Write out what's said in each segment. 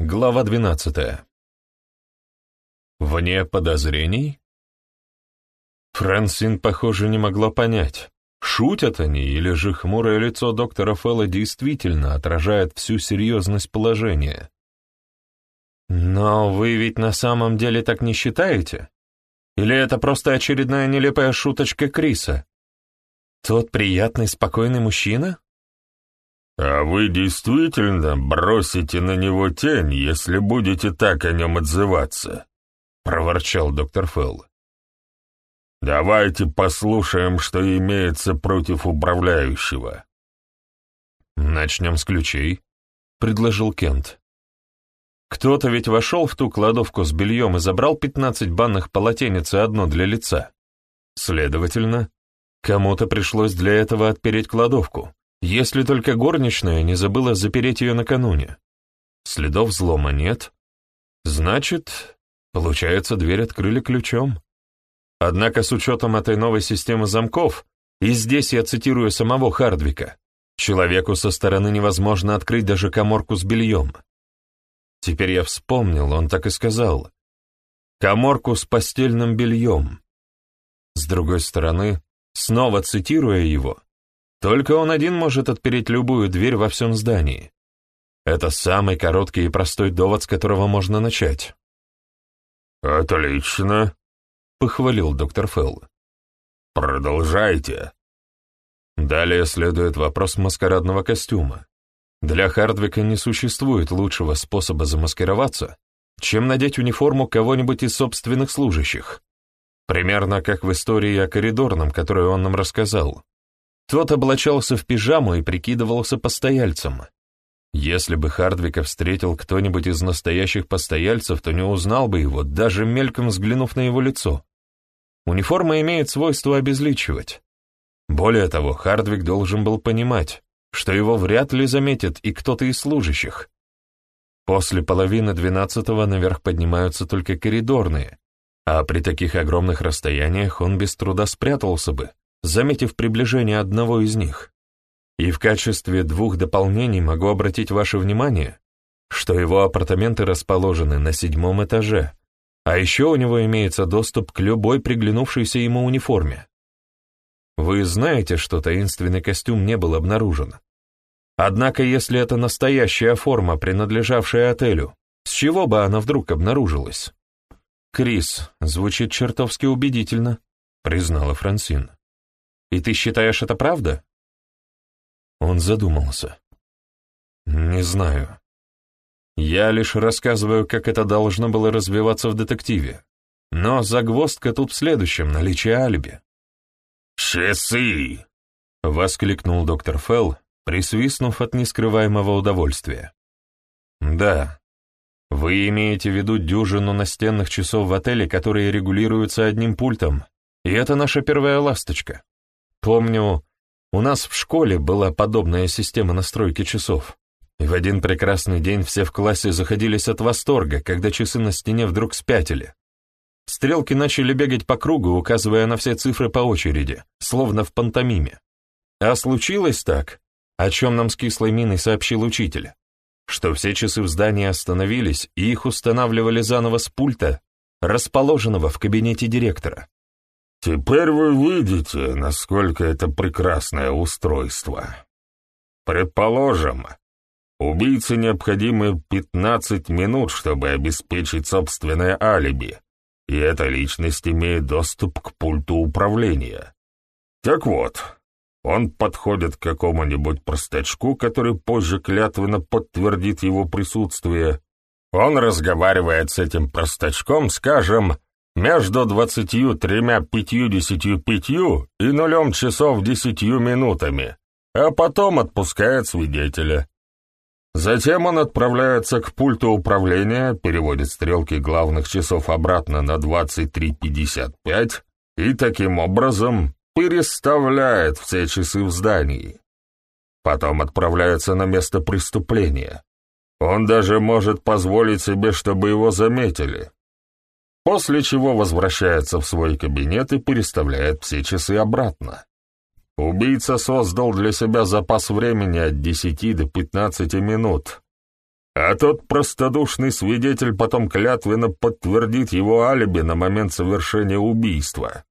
Глава двенадцатая. Вне подозрений? Франсин, похоже, не могла понять, шутят они или же хмурое лицо доктора Фелла действительно отражает всю серьезность положения. «Но вы ведь на самом деле так не считаете? Или это просто очередная нелепая шуточка Криса? Тот приятный, спокойный мужчина?» «А вы действительно бросите на него тень, если будете так о нем отзываться?» — проворчал доктор Фелл. «Давайте послушаем, что имеется против управляющего». «Начнем с ключей», — предложил Кент. Кто-то ведь вошел в ту кладовку с бельем и забрал пятнадцать банных полотенец и одно для лица. Следовательно, кому-то пришлось для этого отпереть кладовку, если только горничная не забыла запереть ее накануне. Следов взлома нет. Значит, получается, дверь открыли ключом. Однако с учетом этой новой системы замков, и здесь я цитирую самого Хардвика, человеку со стороны невозможно открыть даже коморку с бельем. Теперь я вспомнил, он так и сказал. Коморку с постельным бельем. С другой стороны, снова цитируя его, только он один может отпереть любую дверь во всем здании. Это самый короткий и простой довод, с которого можно начать. «Отлично», — похвалил доктор Фелл. «Продолжайте». Далее следует вопрос маскарадного костюма. Для Хардвика не существует лучшего способа замаскироваться, чем надеть униформу кого-нибудь из собственных служащих. Примерно как в истории о коридорном, которую он нам рассказал. Тот облачался в пижаму и прикидывался постояльцем. Если бы Хардвика встретил кто-нибудь из настоящих постояльцев, то не узнал бы его, даже мельком взглянув на его лицо. Униформа имеет свойство обезличивать. Более того, Хардвик должен был понимать, что его вряд ли заметит и кто-то из служащих. После половины двенадцатого наверх поднимаются только коридорные, а при таких огромных расстояниях он без труда спрятался бы, заметив приближение одного из них. И в качестве двух дополнений могу обратить ваше внимание, что его апартаменты расположены на седьмом этаже, а еще у него имеется доступ к любой приглянувшейся ему униформе. Вы знаете, что таинственный костюм не был обнаружен. Однако, если это настоящая форма, принадлежавшая отелю, с чего бы она вдруг обнаружилась? Крис, звучит чертовски убедительно, признала Франсин. И ты считаешь это правда? Он задумался. Не знаю. Я лишь рассказываю, как это должно было развиваться в детективе. Но загвоздка тут в следующем — наличие алиби. «Часы!» — воскликнул доктор Фелл, присвистнув от нескрываемого удовольствия. «Да. Вы имеете в виду дюжину настенных часов в отеле, которые регулируются одним пультом, и это наша первая ласточка. Помню, у нас в школе была подобная система настройки часов, и в один прекрасный день все в классе заходились от восторга, когда часы на стене вдруг спятили. Стрелки начали бегать по кругу, указывая на все цифры по очереди, словно в пантомиме. А случилось так, о чем нам с кислой миной сообщил учитель, что все часы в здании остановились и их устанавливали заново с пульта, расположенного в кабинете директора. «Теперь вы видите, насколько это прекрасное устройство. Предположим, убийце необходимы 15 минут, чтобы обеспечить собственное алиби, и эта личность имеет доступ к пульту управления. Так вот, он подходит к какому-нибудь простачку, который позже клятвенно подтвердит его присутствие. Он разговаривает с этим простачком, скажем, между двадцатью тремя пятьюдесятью пятью и нулем часов десятью минутами, а потом отпускает свидетеля. Затем он отправляется к пульту управления, переводит стрелки главных часов обратно на 23.55 и таким образом переставляет все часы в здании. Потом отправляется на место преступления. Он даже может позволить себе, чтобы его заметили. После чего возвращается в свой кабинет и переставляет все часы обратно. Убийца создал для себя запас времени от 10 до 15 минут. а тот простодушный свидетель потом клятвенно подтвердит его алиби на момент совершения убийства.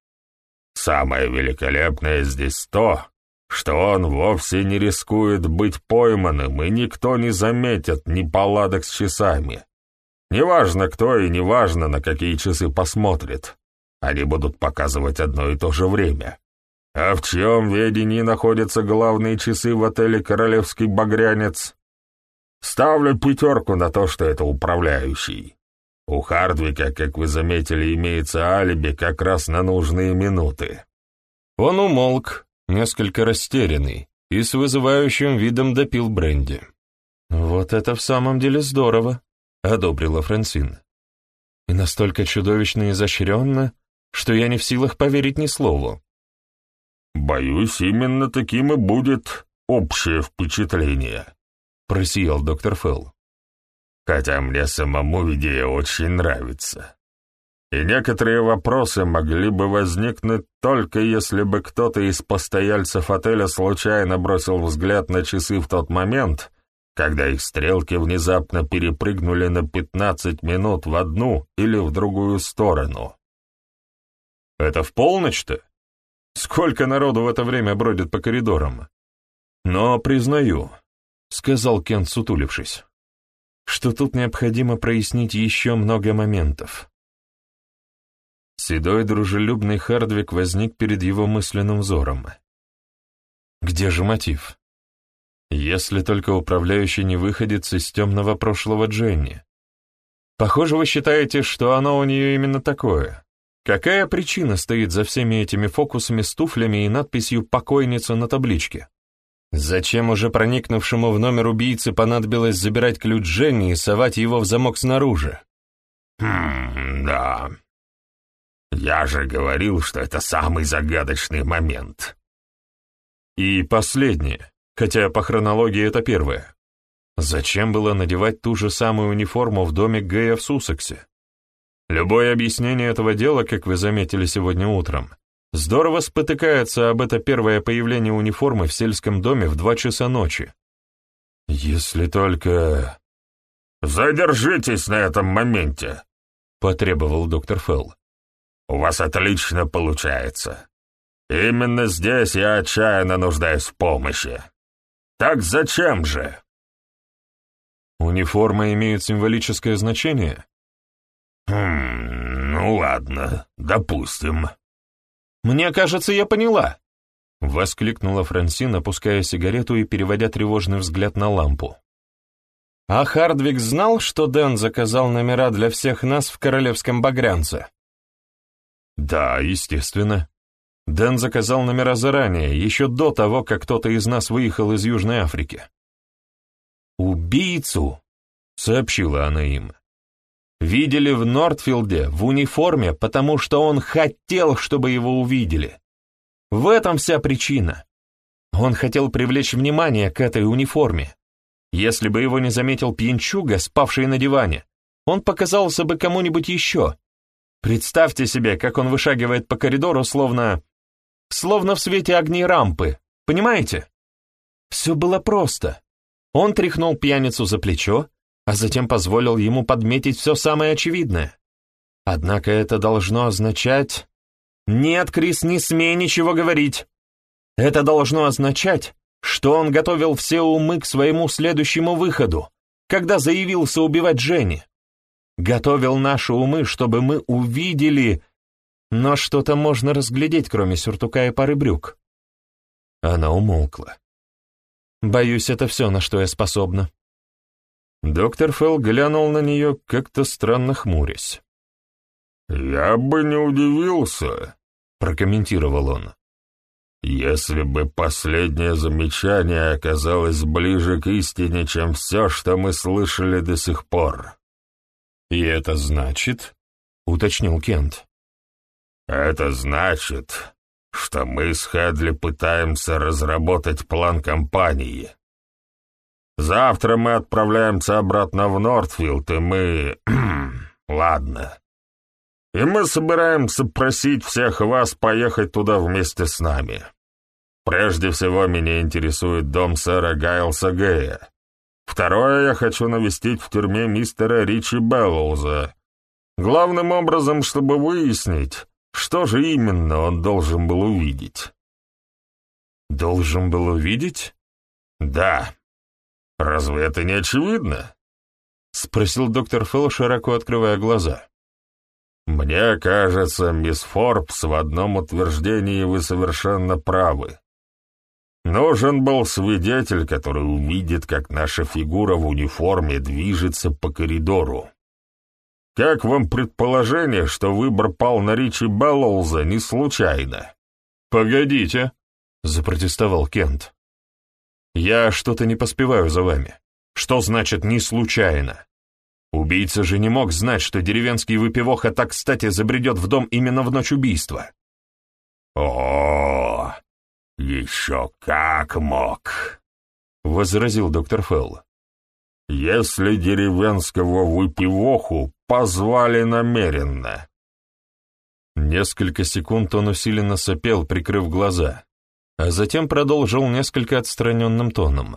Самое великолепное здесь то, что он вовсе не рискует быть пойманным, и никто не заметит неполадок с часами. Неважно кто и неважно, на какие часы посмотрит. Они будут показывать одно и то же время. А в чьем ведении находятся главные часы в отеле «Королевский багрянец»? Ставлю пятерку на то, что это управляющий. У Хардвика, как вы заметили, имеется алиби как раз на нужные минуты. Он умолк, несколько растерянный, и с вызывающим видом допил бренди. «Вот это в самом деле здорово», — одобрила Франсин. «И настолько чудовищно и изощренно, что я не в силах поверить ни слову». «Боюсь, именно таким и будет общее впечатление», — просиял доктор Фелл. «Хотя мне самому идея очень нравится. И некоторые вопросы могли бы возникнуть только если бы кто-то из постояльцев отеля случайно бросил взгляд на часы в тот момент, когда их стрелки внезапно перепрыгнули на 15 минут в одну или в другую сторону. Это в полночь-то? Сколько народу в это время бродит по коридорам? Но, признаю, — сказал Кент, сутулившись, — что тут необходимо прояснить еще много моментов. Седой дружелюбный Хардвик возник перед его мысленным взором. Где же мотив? Если только управляющий не выходит из темного прошлого Дженни. Похоже, вы считаете, что оно у нее именно такое. Какая причина стоит за всеми этими фокусами с туфлями и надписью «покойница» на табличке? Зачем уже проникнувшему в номер убийцы понадобилось забирать ключ Дженни и совать его в замок снаружи? «Хм, да. Я же говорил, что это самый загадочный момент». И последнее, хотя по хронологии это первое. Зачем было надевать ту же самую униформу в доме Гэя в Суссексе? Любое объяснение этого дела, как вы заметили сегодня утром, здорово спотыкается об это первое появление униформы в сельском доме в два часа ночи. Если только... «Задержитесь на этом моменте», — потребовал доктор Фелл. «У вас отлично получается. Именно здесь я отчаянно нуждаюсь в помощи. Так зачем же?» Униформа имеет символическое значение? «Хм, ну ладно, допустим». «Мне кажется, я поняла», — воскликнула Франсин, опуская сигарету и переводя тревожный взгляд на лампу. «А Хардвик знал, что Дэн заказал номера для всех нас в Королевском Багрянце?» «Да, естественно. Дэн заказал номера заранее, еще до того, как кто-то из нас выехал из Южной Африки». «Убийцу!» — сообщила она им видели в Нортфилде в униформе, потому что он хотел, чтобы его увидели. В этом вся причина. Он хотел привлечь внимание к этой униформе. Если бы его не заметил пьянчуга, спавший на диване, он показался бы кому-нибудь еще. Представьте себе, как он вышагивает по коридору, словно... словно в свете огней рампы, понимаете? Все было просто. Он тряхнул пьяницу за плечо, а затем позволил ему подметить все самое очевидное. Однако это должно означать... Нет, Крис, не смей ничего говорить. Это должно означать, что он готовил все умы к своему следующему выходу, когда заявился убивать Женни. Готовил наши умы, чтобы мы увидели... Но что-то можно разглядеть, кроме сюртука и пары брюк. Она умолкла. Боюсь, это все, на что я способна. Доктор Фелл глянул на нее, как-то странно хмурясь. «Я бы не удивился», — прокомментировал он, «если бы последнее замечание оказалось ближе к истине, чем все, что мы слышали до сих пор». «И это значит?» — уточнил Кент. «Это значит, что мы с Хедли пытаемся разработать план компании, Завтра мы отправляемся обратно в Нортфилд, и мы... Ладно. И мы собираемся просить всех вас поехать туда вместе с нами. Прежде всего меня интересует дом сэра Гайлса Гэя. Второе, я хочу навестить в тюрьме мистера Ричи Беллоуза. Главным образом, чтобы выяснить, что же именно он должен был увидеть. Должен был увидеть? Да. Разве это не очевидно? Спросил доктор Фелл, широко открывая глаза. Мне кажется, мисс Форбс, в одном утверждении вы совершенно правы. Нужен был свидетель, который увидит, как наша фигура в униформе движется по коридору. Как вам предположение, что выбор пал на Ричи Беллоуза не случайно? «Погодите», — запротестовал Кент. «Я что-то не поспеваю за вами. Что значит «не случайно»? Убийца же не мог знать, что деревенский выпивоха так кстати забредет в дом именно в ночь убийства». «О, еще как мог», — возразил доктор Фелл. «Если деревенского выпивоху позвали намеренно». Несколько секунд он усиленно сопел, прикрыв глаза а затем продолжил несколько отстраненным тоном.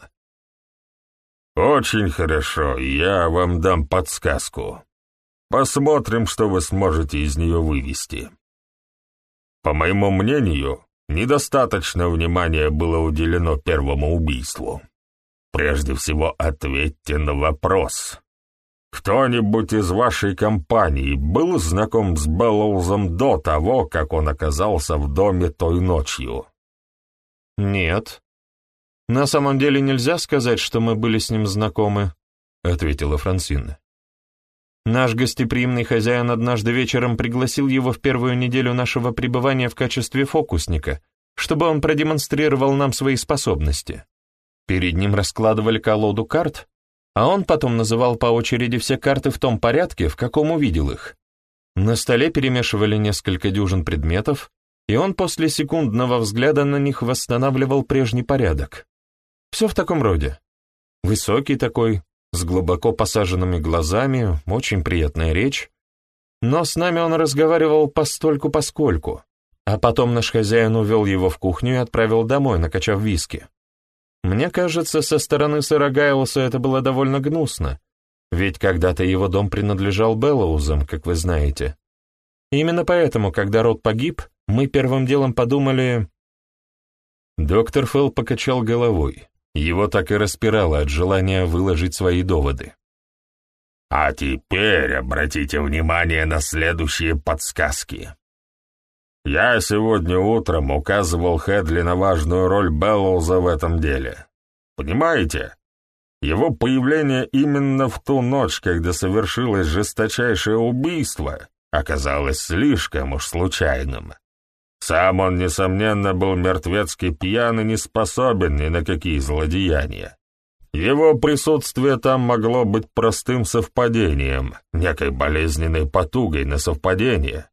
«Очень хорошо, я вам дам подсказку. Посмотрим, что вы сможете из нее вывести. По моему мнению, недостаточно внимания было уделено первому убийству. Прежде всего, ответьте на вопрос. Кто-нибудь из вашей компании был знаком с Беллоузом до того, как он оказался в доме той ночью?» «Нет. На самом деле нельзя сказать, что мы были с ним знакомы», — ответила Франсина. «Наш гостеприимный хозяин однажды вечером пригласил его в первую неделю нашего пребывания в качестве фокусника, чтобы он продемонстрировал нам свои способности. Перед ним раскладывали колоду карт, а он потом называл по очереди все карты в том порядке, в каком увидел их. На столе перемешивали несколько дюжин предметов, и он после секундного взгляда на них восстанавливал прежний порядок. Все в таком роде. Высокий такой, с глубоко посаженными глазами, очень приятная речь. Но с нами он разговаривал постольку-поскольку, а потом наш хозяин увел его в кухню и отправил домой, накачав виски. Мне кажется, со стороны сэра Гайлоса это было довольно гнусно, ведь когда-то его дом принадлежал Беллоузам, как вы знаете. Именно поэтому, когда род погиб, мы первым делом подумали...» Доктор Фелл покачал головой. Его так и распирало от желания выложить свои доводы. «А теперь обратите внимание на следующие подсказки. Я сегодня утром указывал Хедли на важную роль Беллоуза в этом деле. Понимаете? Его появление именно в ту ночь, когда совершилось жесточайшее убийство, оказалось слишком уж случайным. Сам он, несомненно, был мертвецки пьян и не способен ни на какие злодеяния. Его присутствие там могло быть простым совпадением, некой болезненной потугой на совпадение.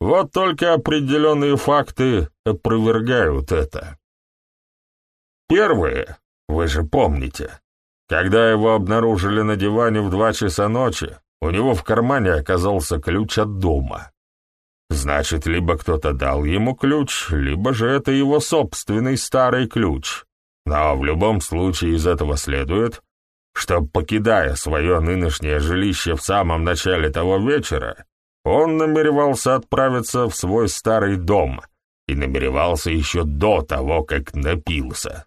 Вот только определенные факты опровергают это. Первое, вы же помните, когда его обнаружили на диване в два часа ночи, у него в кармане оказался ключ от дома. Значит, либо кто-то дал ему ключ, либо же это его собственный старый ключ. Но в любом случае из этого следует, что, покидая свое нынешнее жилище в самом начале того вечера, он намеревался отправиться в свой старый дом и намеревался еще до того, как напился.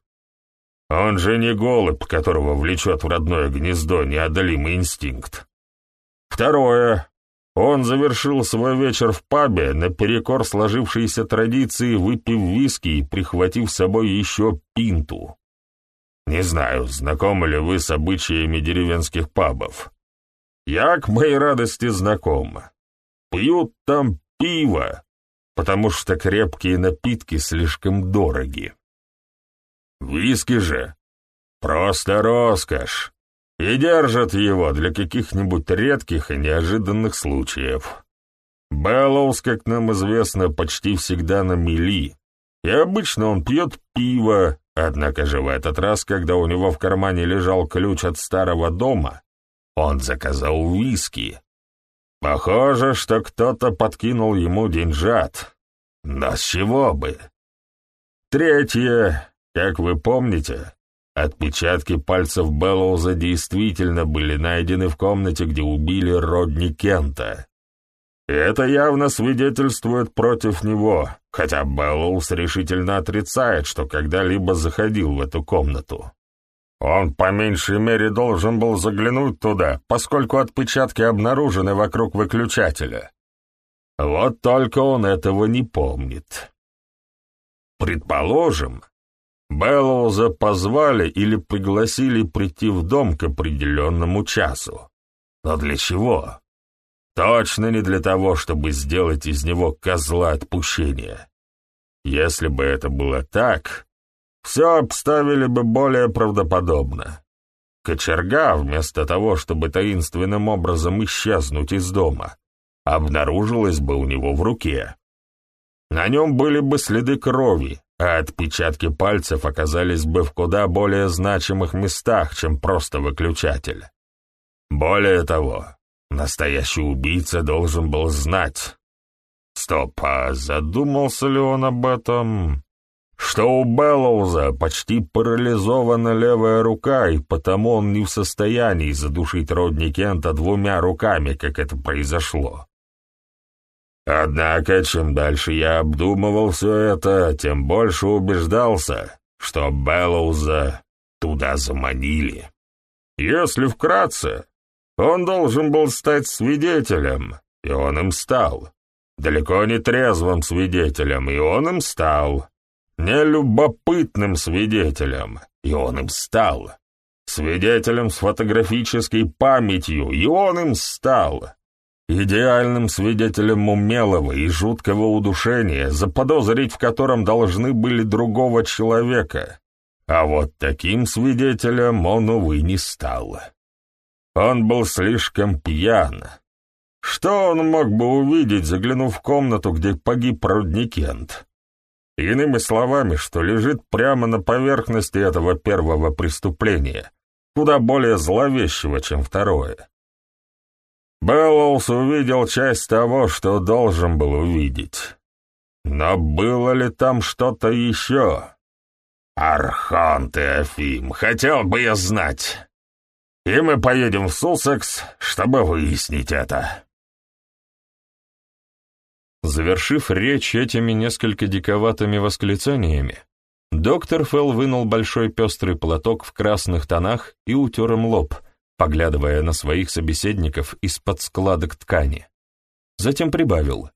Он же не голубь, которого влечет в родное гнездо неодолимый инстинкт. Второе. Он завершил свой вечер в пабе, наперекор сложившейся традиции, выпив виски и прихватив с собой еще пинту. Не знаю, знакомы ли вы с обычаями деревенских пабов. Я, к моей радости, знаком. Пьют там пиво, потому что крепкие напитки слишком дороги. Виски же — просто роскошь и держат его для каких-нибудь редких и неожиданных случаев. Беллоус, как нам известно, почти всегда на мели, и обычно он пьет пиво, однако же в этот раз, когда у него в кармане лежал ключ от старого дома, он заказал виски. Похоже, что кто-то подкинул ему деньжат. Но с чего бы? Третье, как вы помните, Отпечатки пальцев Беллоуза действительно были найдены в комнате, где убили Родни Кента. И это явно свидетельствует против него, хотя Беллоуз решительно отрицает, что когда-либо заходил в эту комнату. Он по меньшей мере должен был заглянуть туда, поскольку отпечатки обнаружены вокруг выключателя. Вот только он этого не помнит. Предположим, Беллоуза позвали или пригласили прийти в дом к определенному часу. Но для чего? Точно не для того, чтобы сделать из него козла отпущения. Если бы это было так, все обставили бы более правдоподобно. Кочерга, вместо того, чтобы таинственным образом исчезнуть из дома, обнаружилась бы у него в руке. На нем были бы следы крови, а отпечатки пальцев оказались бы в куда более значимых местах, чем просто выключатель. Более того, настоящий убийца должен был знать. Стоп, а задумался ли он об этом? Что у Беллоуза почти парализована левая рука, и потому он не в состоянии задушить Родни Кента двумя руками, как это произошло. Однако, чем дальше я обдумывал все это, тем больше убеждался, что Беллоуза туда заманили. Если вкратце, он должен был стать свидетелем, и он им стал. Далеко не трезвым свидетелем, и он им стал. Нелюбопытным свидетелем, и он им стал. Свидетелем с фотографической памятью, и он им стал идеальным свидетелем умелого и жуткого удушения, заподозрить в котором должны были другого человека. А вот таким свидетелем он, увы, не стал. Он был слишком пьян. Что он мог бы увидеть, заглянув в комнату, где погиб Рудникент? Иными словами, что лежит прямо на поверхности этого первого преступления, куда более зловещего, чем второе. Беллоус увидел часть того, что должен был увидеть. Но было ли там что-то еще? Архон Теофим, хотел бы я знать. И мы поедем в Суссекс, чтобы выяснить это. Завершив речь этими несколько диковатыми восклицаниями, доктор Фелл вынул большой пестрый платок в красных тонах и утер им лоб — поглядывая на своих собеседников из-под складок ткани. Затем прибавил.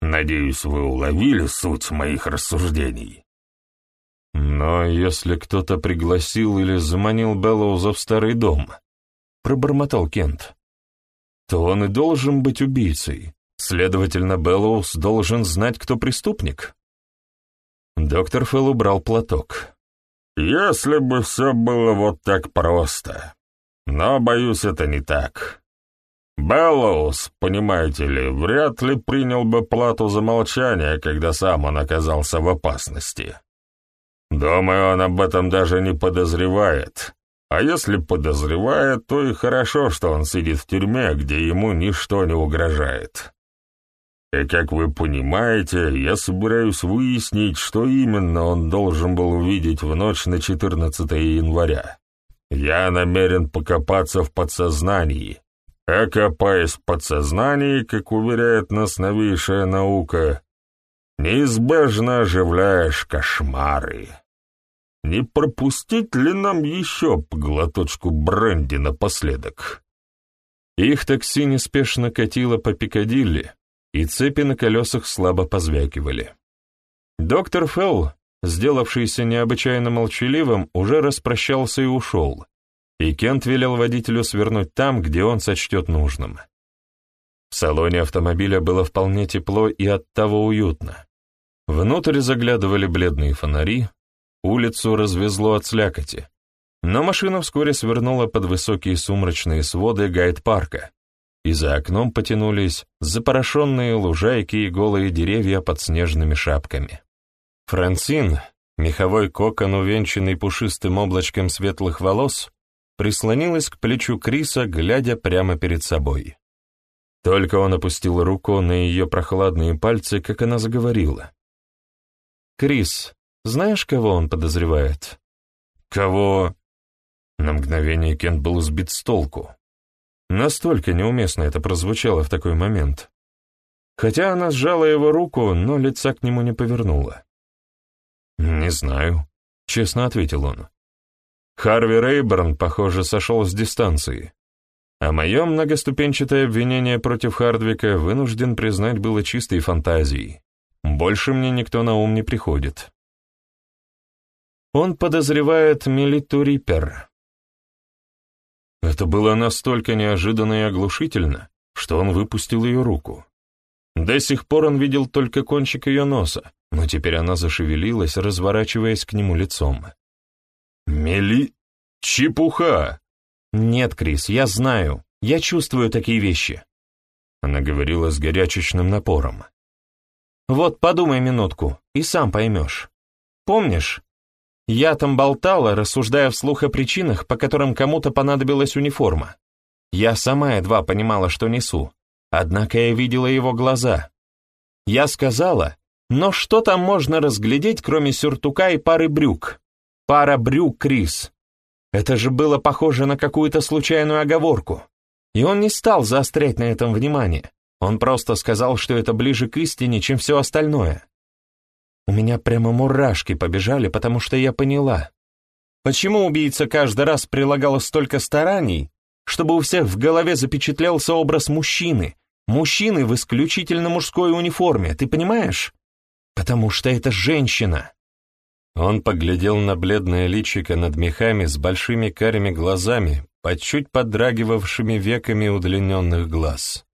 «Надеюсь, вы уловили суть моих рассуждений». «Но если кто-то пригласил или заманил Беллоуза в старый дом», — пробормотал Кент, — «то он и должен быть убийцей. Следовательно, Беллоуз должен знать, кто преступник». Доктор Фелл убрал платок. «Если бы все было вот так просто, но, боюсь, это не так. Беллоус, понимаете ли, вряд ли принял бы плату за молчание, когда сам он оказался в опасности. Думаю, он об этом даже не подозревает. А если подозревает, то и хорошо, что он сидит в тюрьме, где ему ничто не угрожает. И, как вы понимаете, я собираюсь выяснить, что именно он должен был увидеть в ночь на 14 января. Я намерен покопаться в подсознании, а копаясь в подсознании, как уверяет нас новейшая наука, неизбежно оживляешь кошмары. Не пропустить ли нам еще по глоточку бренди напоследок? Их такси неспешно катило по Пикадилли, и цепи на колесах слабо позвякивали. Доктор Фелл сделавшийся необычайно молчаливым, уже распрощался и ушел, и Кент велел водителю свернуть там, где он сочтет нужным. В салоне автомобиля было вполне тепло и оттого уютно. Внутрь заглядывали бледные фонари, улицу развезло от слякоти, но машина вскоре свернула под высокие сумрачные своды гайд-парка, и за окном потянулись запорошенные лужайки и голые деревья под снежными шапками. Франсин, меховой кокон, увенчанный пушистым облачком светлых волос, прислонилась к плечу Криса, глядя прямо перед собой. Только он опустил руку на ее прохладные пальцы, как она заговорила. «Крис, знаешь, кого он подозревает?» Кого? На мгновение Кент был сбит с толку. Настолько неуместно это прозвучало в такой момент. Хотя она сжала его руку, но лица к нему не повернула. «Не знаю», — честно ответил он. Харви Рейберн, похоже, сошел с дистанции. А мое многоступенчатое обвинение против Хардвика вынужден признать было чистой фантазией. Больше мне никто на ум не приходит. Он подозревает Мелиту Риппер. Это было настолько неожиданно и оглушительно, что он выпустил ее руку. До сих пор он видел только кончик ее носа, но теперь она зашевелилась, разворачиваясь к нему лицом. «Мели... чепуха!» «Нет, Крис, я знаю, я чувствую такие вещи», — она говорила с горячечным напором. «Вот подумай минутку, и сам поймешь. Помнишь, я там болтала, рассуждая вслух о причинах, по которым кому-то понадобилась униформа. Я сама едва понимала, что несу, однако я видела его глаза. Я сказала, но что там можно разглядеть, кроме сюртука и пары брюк? Пара брюк, Крис. Это же было похоже на какую-то случайную оговорку. И он не стал заострять на этом внимание. Он просто сказал, что это ближе к истине, чем все остальное. У меня прямо мурашки побежали, потому что я поняла. Почему убийца каждый раз прилагал столько стараний, чтобы у всех в голове запечатлелся образ мужчины, мужчины в исключительно мужской униформе, ты понимаешь? Потому что это женщина. Он поглядел на бледное личико над мехами с большими карими глазами, под чуть подрагивавшими веками удлиненных глаз.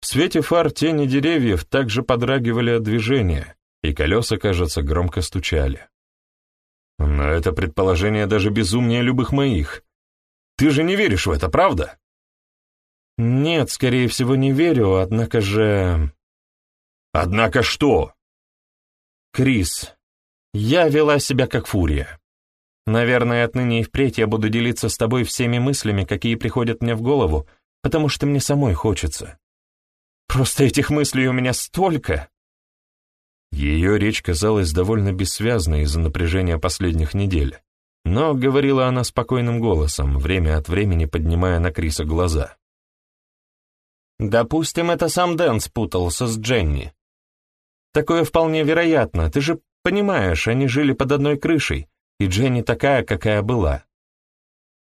В свете фар тени деревьев также подрагивали от движения, и колеса, кажется, громко стучали. Но это предположение даже безумнее любых моих. Ты же не веришь в это, правда? Нет, скорее всего, не верю, однако же... Однако что? Крис, я вела себя как фурия. Наверное, отныне и впредь я буду делиться с тобой всеми мыслями, какие приходят мне в голову, потому что мне самой хочется. Просто этих мыслей у меня столько. Ее речь казалась довольно бессвязной из-за напряжения последних недель, но говорила она спокойным голосом, время от времени поднимая на Криса глаза. «Допустим, это сам Дэн спутался с Дженни. Такое вполне вероятно, ты же понимаешь, они жили под одной крышей, и Дженни такая, какая была.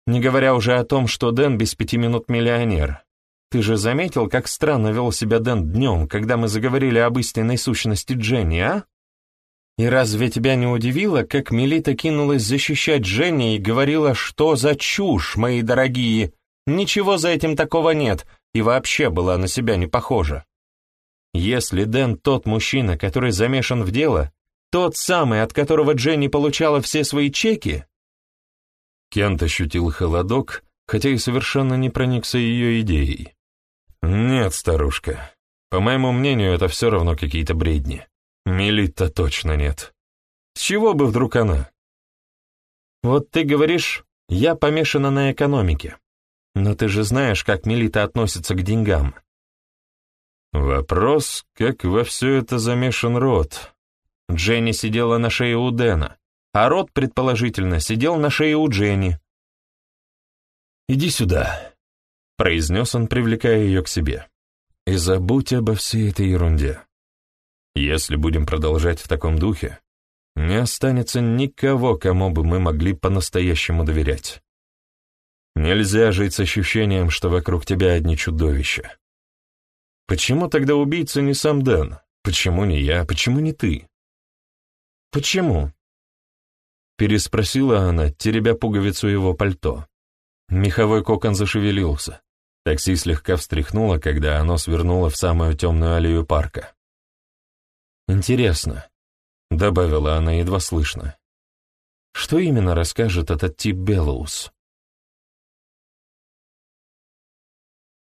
Не говоря уже о том, что Дэн без пяти минут миллионер, ты же заметил, как странно вел себя Дэн днем, когда мы заговорили об истинной сущности Дженни, а? И разве тебя не удивило, как Мелита кинулась защищать Дженни и говорила, что за чушь, мои дорогие, ничего за этим такого нет, и вообще была на себя не похожа? Если Дэн тот мужчина, который замешан в дело, тот самый, от которого Дженни получала все свои чеки? Кент ощутил холодок, хотя и совершенно не проникся ее идеей. «Нет, старушка. По моему мнению, это все равно какие-то бредни. Мелит-то точно нет. С чего бы вдруг она?» «Вот ты говоришь, я помешана на экономике. Но ты же знаешь, как Мелита относится к деньгам». Вопрос, как во все это замешан рот. Дженни сидела на шее у Дэна, а рот, предположительно, сидел на шее у Дженни. «Иди сюда», произнес он, привлекая ее к себе. «И забудь обо всей этой ерунде. Если будем продолжать в таком духе, не останется никого, кому бы мы могли по-настоящему доверять. Нельзя жить с ощущением, что вокруг тебя одни чудовища. Почему тогда убийца не сам Дэн? Почему не я? Почему не ты? Почему? Переспросила она, теребя пуговицу его пальто. Меховой кокон зашевелился. Такси слегка встряхнуло, когда оно свернуло в самую темную аллею парка. «Интересно», — добавила она едва слышно. «Что именно расскажет этот тип Беллоус?»